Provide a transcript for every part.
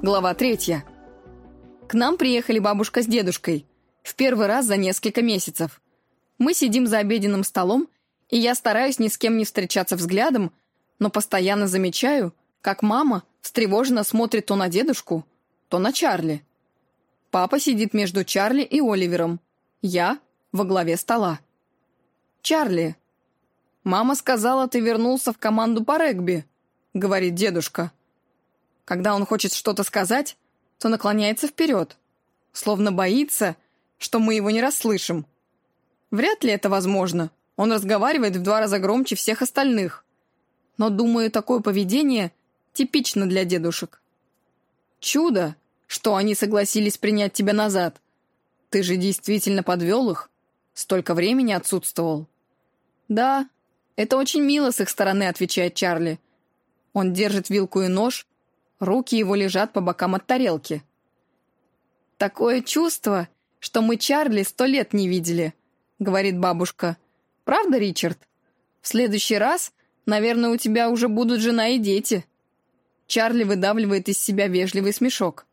Глава третья. К нам приехали бабушка с дедушкой. В первый раз за несколько месяцев. Мы сидим за обеденным столом, и я стараюсь ни с кем не встречаться взглядом, но постоянно замечаю, как мама встревоженно смотрит то на дедушку, то на Чарли. Папа сидит между Чарли и Оливером. Я во главе стола. «Чарли, мама сказала, ты вернулся в команду по регби», — говорит дедушка. Когда он хочет что-то сказать, то наклоняется вперед, словно боится, что мы его не расслышим. Вряд ли это возможно. Он разговаривает в два раза громче всех остальных. Но, думаю, такое поведение типично для дедушек. Чудо, что они согласились принять тебя назад. Ты же действительно подвел их? Столько времени отсутствовал. Да, это очень мило с их стороны, отвечает Чарли. Он держит вилку и нож, Руки его лежат по бокам от тарелки. «Такое чувство, что мы Чарли сто лет не видели», — говорит бабушка. «Правда, Ричард? В следующий раз, наверное, у тебя уже будут жена и дети». Чарли выдавливает из себя вежливый смешок.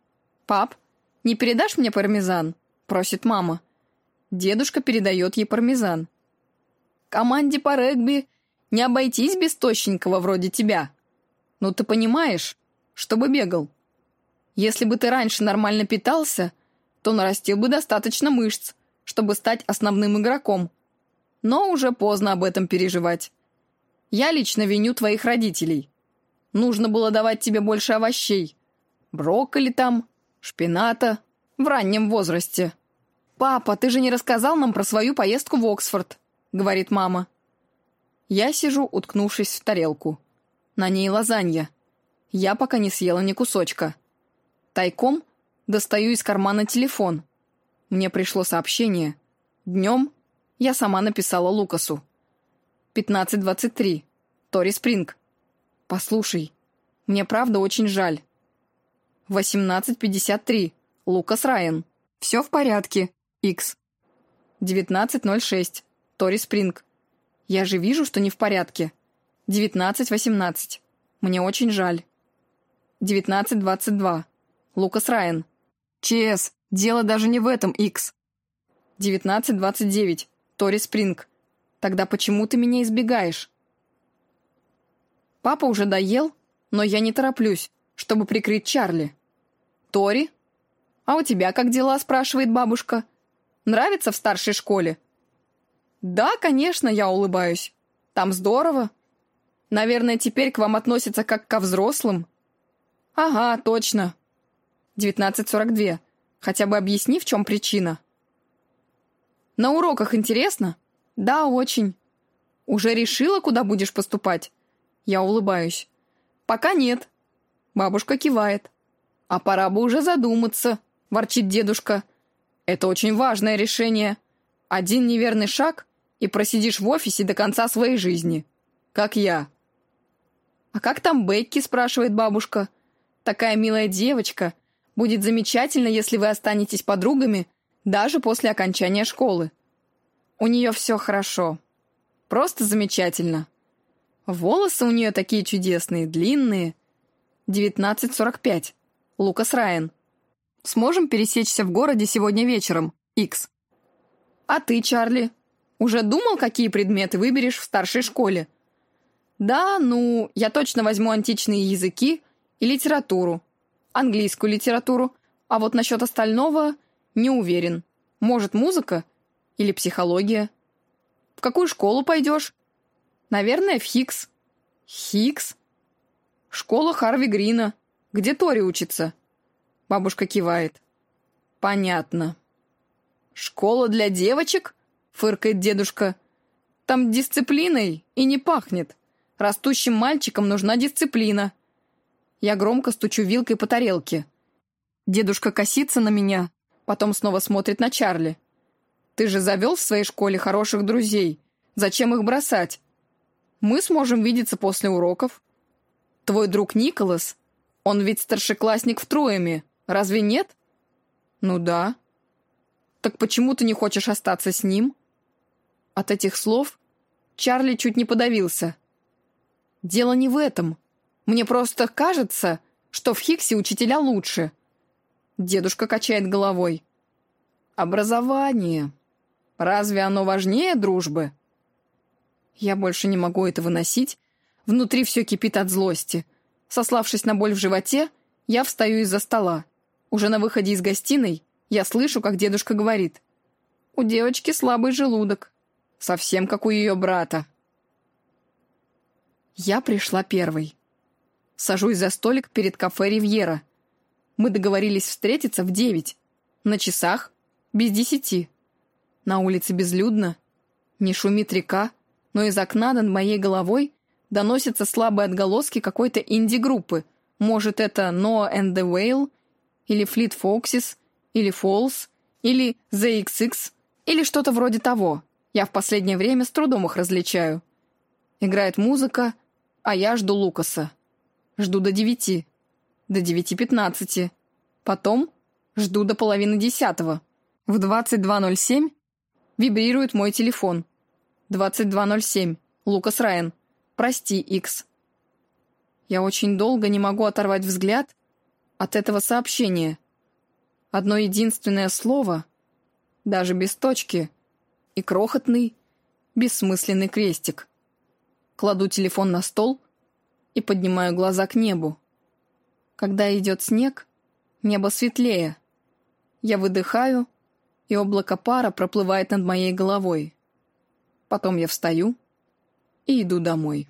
«Пап, не передашь мне пармезан?» — просит мама. Дедушка передает ей пармезан. «Команде по регби не обойтись без тощенького вроде тебя. Ну, ты понимаешь, чтобы бегал. Если бы ты раньше нормально питался, то нарастил бы достаточно мышц, чтобы стать основным игроком. Но уже поздно об этом переживать. Я лично виню твоих родителей. Нужно было давать тебе больше овощей. Брокколи там, шпината, в раннем возрасте. «Папа, ты же не рассказал нам про свою поездку в Оксфорд», — говорит мама. Я сижу, уткнувшись в тарелку. На ней лазанья. Я пока не съела ни кусочка. Тайком достаю из кармана телефон. Мне пришло сообщение. Днем я сама написала Лукасу. 15.23. Тори Спринг. Послушай, мне правда очень жаль. 18.53. Лукас Райан. Все в порядке. X. 19.06. Тори Спринг. Я же вижу, что не в порядке. 19.18. Мне очень жаль. 19.22. Лукас Райан. ЧС. Дело даже не в этом, Икс. 19.29. Тори Спринг. Тогда почему ты меня избегаешь? Папа уже доел, но я не тороплюсь, чтобы прикрыть Чарли. Тори? А у тебя как дела, спрашивает бабушка. Нравится в старшей школе? Да, конечно, я улыбаюсь. Там здорово. Наверное, теперь к вам относятся как ко взрослым. «Ага, точно. 19.42. Хотя бы объясни, в чем причина». «На уроках интересно?» «Да, очень». «Уже решила, куда будешь поступать?» Я улыбаюсь. «Пока нет». Бабушка кивает. «А пора бы уже задуматься», — ворчит дедушка. «Это очень важное решение. Один неверный шаг, и просидишь в офисе до конца своей жизни. Как я». «А как там Бекки?» — спрашивает бабушка. Такая милая девочка. Будет замечательно, если вы останетесь подругами даже после окончания школы. У нее все хорошо. Просто замечательно. Волосы у нее такие чудесные, длинные. 19.45. Лукас Райан. Сможем пересечься в городе сегодня вечером, Икс. А ты, Чарли, уже думал, какие предметы выберешь в старшей школе? Да, ну, я точно возьму античные языки и литературу, английскую литературу, а вот насчет остального не уверен. Может, музыка или психология? В какую школу пойдешь? Наверное, в Хикс. Хикс? Школа Харви Грина. Где Тори учится? Бабушка кивает. Понятно. Школа для девочек? Фыркает дедушка. Там дисциплиной и не пахнет. Растущим мальчикам нужна дисциплина. Я громко стучу вилкой по тарелке. Дедушка косится на меня, потом снова смотрит на Чарли. «Ты же завел в своей школе хороших друзей. Зачем их бросать? Мы сможем видеться после уроков. Твой друг Николас, он ведь старшеклассник в Троеме, разве нет?» «Ну да». «Так почему ты не хочешь остаться с ним?» От этих слов Чарли чуть не подавился. «Дело не в этом. Мне просто кажется, что в Хиксе учителя лучше. Дедушка качает головой. Образование. Разве оно важнее дружбы? Я больше не могу это выносить. Внутри все кипит от злости. Сославшись на боль в животе, я встаю из-за стола. Уже на выходе из гостиной я слышу, как дедушка говорит. «У девочки слабый желудок. Совсем как у ее брата». Я пришла первой. Сажусь за столик перед кафе «Ривьера». Мы договорились встретиться в девять. На часах без десяти. На улице безлюдно. Не шумит река, но из окна над моей головой доносятся слабые отголоски какой-то инди-группы. Может, это Noah and the Whale, или Fleet Foxes, или Falls, или The XX, или что-то вроде того. Я в последнее время с трудом их различаю. Играет музыка, а я жду Лукаса. Жду до девяти. До девяти пятнадцати. Потом жду до половины десятого. В 22.07 вибрирует мой телефон. 22.07. Лукас Райан. Прости, Икс. Я очень долго не могу оторвать взгляд от этого сообщения. Одно единственное слово, даже без точки, и крохотный, бессмысленный крестик. Кладу телефон на стол и поднимаю глаза к небу. Когда идет снег, небо светлее. Я выдыхаю, и облако пара проплывает над моей головой. Потом я встаю и иду домой.